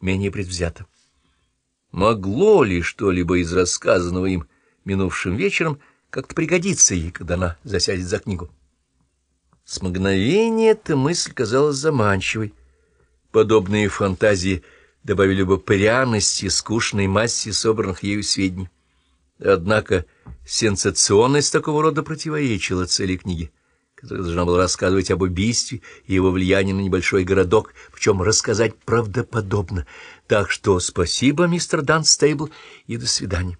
менее предвзято. Могло ли что-либо из рассказанного им минувшим вечером как-то пригодиться ей, когда она засядет за книгу? С мгновения эта мысль казалась заманчивой. Подобные фантазии добавили бы пряности скучной массе собранных ею сведений. Однако сенсационность такого рода противоречила цели книги, которая должна была рассказывать об убийстве и его влиянии на небольшой городок, причем рассказать правдоподобно. Так что спасибо, мистер Данстейбл, и до свидания.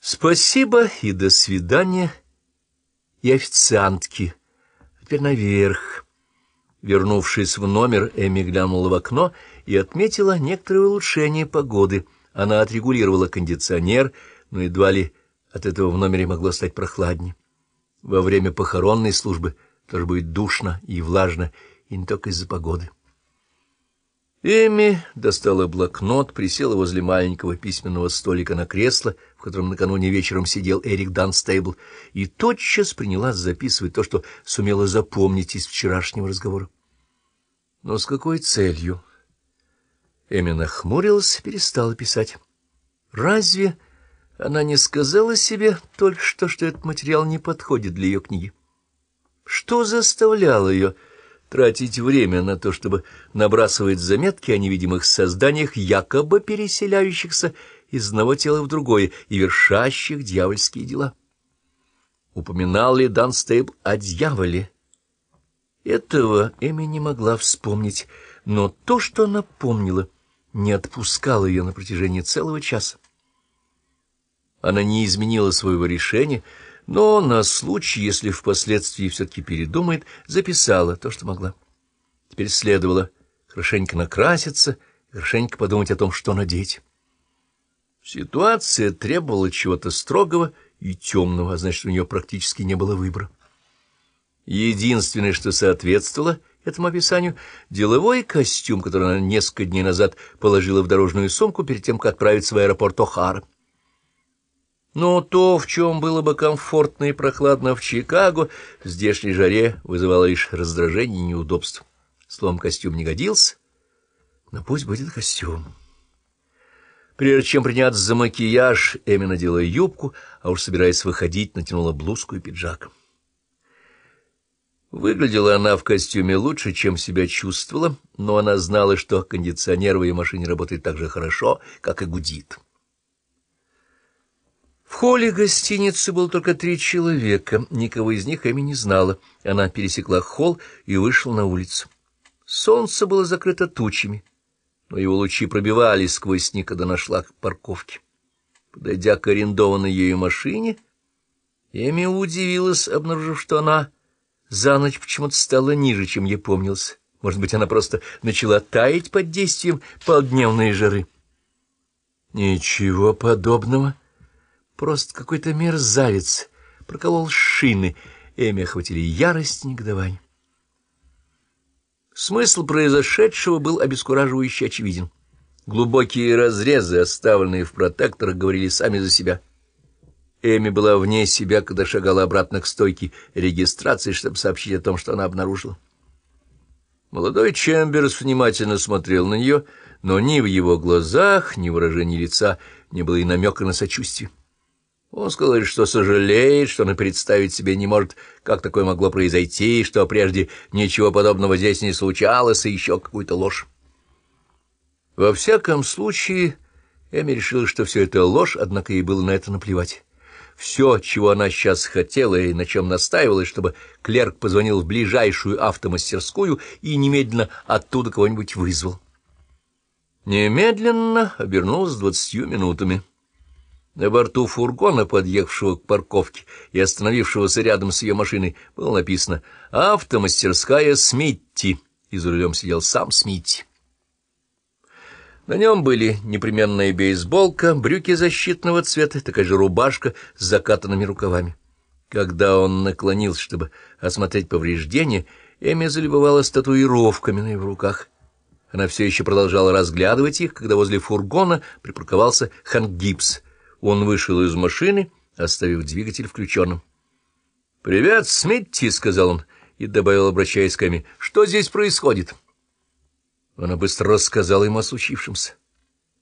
Спасибо и до свидания, и официантки. Теперь наверх. Вернувшись в номер, Эми глянула в окно и отметила некоторое улучшение погоды. Она отрегулировала кондиционер, но едва ли от этого в номере могло стать прохладнее. Во время похоронной службы тоже будет душно и влажно, и не только из-за погоды. Эми достала блокнот, присела возле маленького письменного столика на кресло, в котором накануне вечером сидел Эрик Данстейбл, и тотчас принялась записывать то, что сумела запомнить из вчерашнего разговора. Но с какой целью? Эми нахмурилась перестала писать. Разве она не сказала себе только что, что этот материал не подходит для ее книги? Что заставляло ее тратить время на то, чтобы набрасывать заметки о невидимых созданиях, якобы переселяющихся из одного тела в другое и вершащих дьявольские дела. Упоминал ли Дан Стейбл о дьяволе? Этого Эми не могла вспомнить, но то, что она помнила, не отпускало ее на протяжении целого часа. Она не изменила своего решения, но на случай, если впоследствии все-таки передумает, записала то, что могла. Теперь следовало хорошенько накраситься, хорошенько подумать о том, что надеть. Ситуация требовала чего-то строгого и темного, а значит, у нее практически не было выбора. Единственное, что соответствовало этому описанию, деловой костюм, который она несколько дней назад положила в дорожную сумку перед тем, как отправиться в аэропорт О'Хара. Но то, в чем было бы комфортно и прохладно в Чикаго, в здешней жаре вызывало лишь раздражение и неудобство. Словом, костюм не годился, но пусть будет костюм. Прежде чем приняться за макияж, Эми надела юбку, а уж собираясь выходить, натянула блузку и пиджак. Выглядела она в костюме лучше, чем себя чувствовала, но она знала, что кондиционер в ее машине работает так же хорошо, как и гудит. Холле гостиницы было только три человека, никого из них Эми не знала. Она пересекла холл и вышла на улицу. Солнце было закрыто тучами, но его лучи пробивались сквозь них, когда нашла к парковке. Подойдя к арендованной ею машине, Эми удивилась, обнаружив, что она за ночь почему-то стала ниже, чем ей помнилось. Может быть, она просто начала таять под действием полдневной жары. Ничего подобного. Просто какой-то мерзавец проколол шины. Эми охватили ярость и негодование. Смысл произошедшего был обескураживающе очевиден. Глубокие разрезы, оставленные в протекторах, говорили сами за себя. Эми была вне себя, когда шагала обратно к стойке регистрации, чтобы сообщить о том, что она обнаружила. Молодой Чемберс внимательно смотрел на нее, но ни в его глазах, ни в выражении лица не было и намека на сочувствие. Он сказал, что сожалеет, что он и представить себе не может, как такое могло произойти, что прежде ничего подобного здесь не случалось, и еще какую-то ложь. Во всяком случае, Эми решила, что все это ложь, однако ей было на это наплевать. Все, чего она сейчас хотела и на чем настаивалась, чтобы клерк позвонил в ближайшую автомастерскую и немедленно оттуда кого-нибудь вызвал. Немедленно обернулась двадцатью минутами. На борту фургона, подъехавшего к парковке и остановившегося рядом с ее машиной, было написано «Автомастерская Смитти», и за рулем сидел сам Смитти. На нем были непременная бейсболка, брюки защитного цвета, такая же рубашка с закатанными рукавами. Когда он наклонился, чтобы осмотреть повреждения, Эми залюбовалась татуировками на его руках. Она все еще продолжала разглядывать их, когда возле фургона припарковался Ханк Гибс — он вышел из машины, оставив двигатель включенным. «Привет, Смитти», — сказал он, и добавил, обращаясь к Эми, — «что здесь происходит?» Она быстро рассказала ему о случившемся.